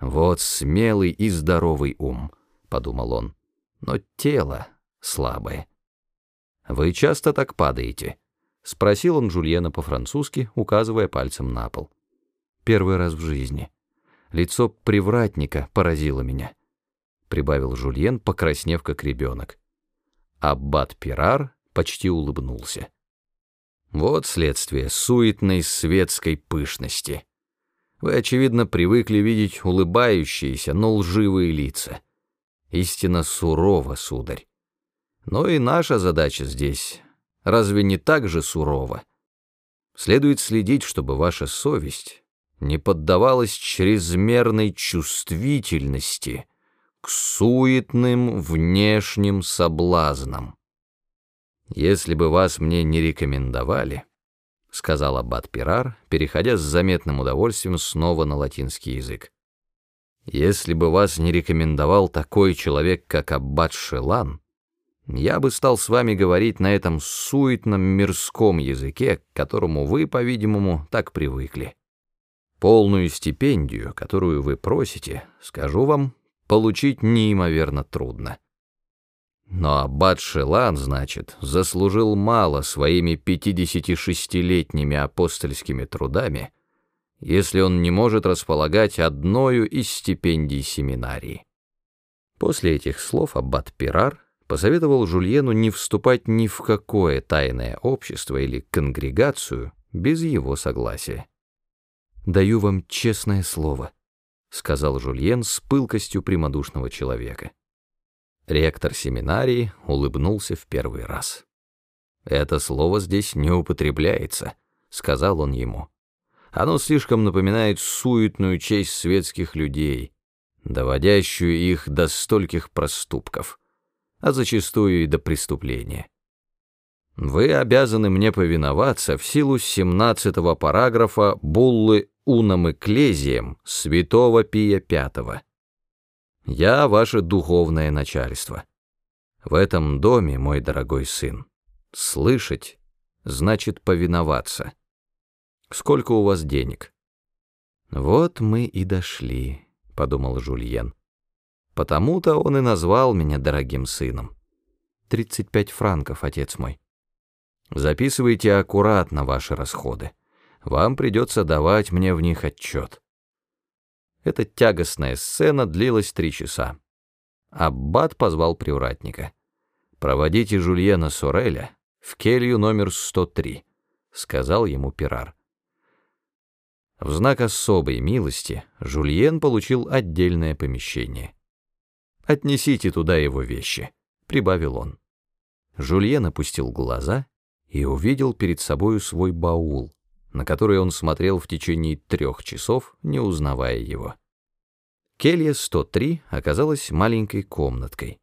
Вот смелый и здоровый ум, подумал он, но тело слабое. Вы часто так падаете? Спросил он Жульена по-французски, указывая пальцем на пол. Первый раз в жизни. Лицо привратника поразило меня, прибавил Жульен, покраснев как ребенок. Аббат Пирар почти улыбнулся. Вот следствие суетной светской пышности. Вы, очевидно, привыкли видеть улыбающиеся, но лживые лица. Истинно сурово, сударь. Но и наша задача здесь разве не так же сурова? Следует следить, чтобы ваша совесть не поддавалась чрезмерной чувствительности к суетным внешним соблазнам. Если бы вас мне не рекомендовали, — сказал аббат Пирар, переходя с заметным удовольствием снова на латинский язык. «Если бы вас не рекомендовал такой человек, как аббат Шелан, я бы стал с вами говорить на этом суетном мирском языке, к которому вы, по-видимому, так привыкли. Полную стипендию, которую вы просите, скажу вам, получить неимоверно трудно». Но аббат Шелан, значит, заслужил мало своими 56-летними апостольскими трудами, если он не может располагать одною из стипендий семинарии. После этих слов аббат Пирар посоветовал Жульену не вступать ни в какое тайное общество или конгрегацию без его согласия. «Даю вам честное слово», — сказал Жульен с пылкостью прямодушного человека. Ректор семинарии улыбнулся в первый раз. «Это слово здесь не употребляется», — сказал он ему. «Оно слишком напоминает суетную честь светских людей, доводящую их до стольких проступков, а зачастую и до преступления. Вы обязаны мне повиноваться в силу 17 параграфа Буллы Унам Экклезием святого Пия V». Я ваше духовное начальство. В этом доме, мой дорогой сын, слышать значит повиноваться. Сколько у вас денег? Вот мы и дошли, подумал Жульен. Потому-то он и назвал меня дорогим сыном. Тридцать пять франков, отец мой. Записывайте аккуратно ваши расходы. Вам придется давать мне в них отчет. Эта тягостная сцена длилась три часа. Аббат позвал привратника. «Проводите Жульена Сореля в келью номер 103», — сказал ему Пирар. В знак особой милости Жульен получил отдельное помещение. «Отнесите туда его вещи», — прибавил он. Жульен опустил глаза и увидел перед собою свой баул, на который он смотрел в течение трех часов, не узнавая его. Келья 103 оказалась маленькой комнаткой.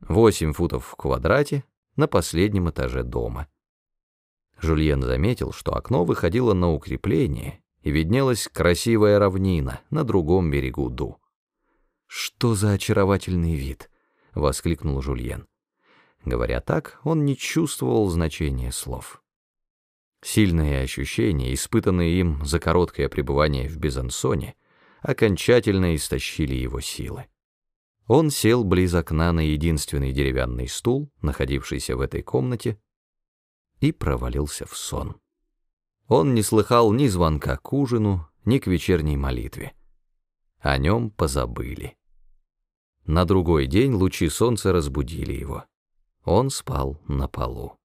8 футов в квадрате на последнем этаже дома. Жульен заметил, что окно выходило на укрепление, и виднелась красивая равнина на другом берегу Ду. «Что за очаровательный вид!» — воскликнул Жульен. Говоря так, он не чувствовал значения слов. Сильные ощущения, испытанные им за короткое пребывание в Безансоне, окончательно истощили его силы. Он сел близ окна на единственный деревянный стул, находившийся в этой комнате, и провалился в сон. Он не слыхал ни звонка к ужину, ни к вечерней молитве. О нем позабыли. На другой день лучи солнца разбудили его. Он спал на полу.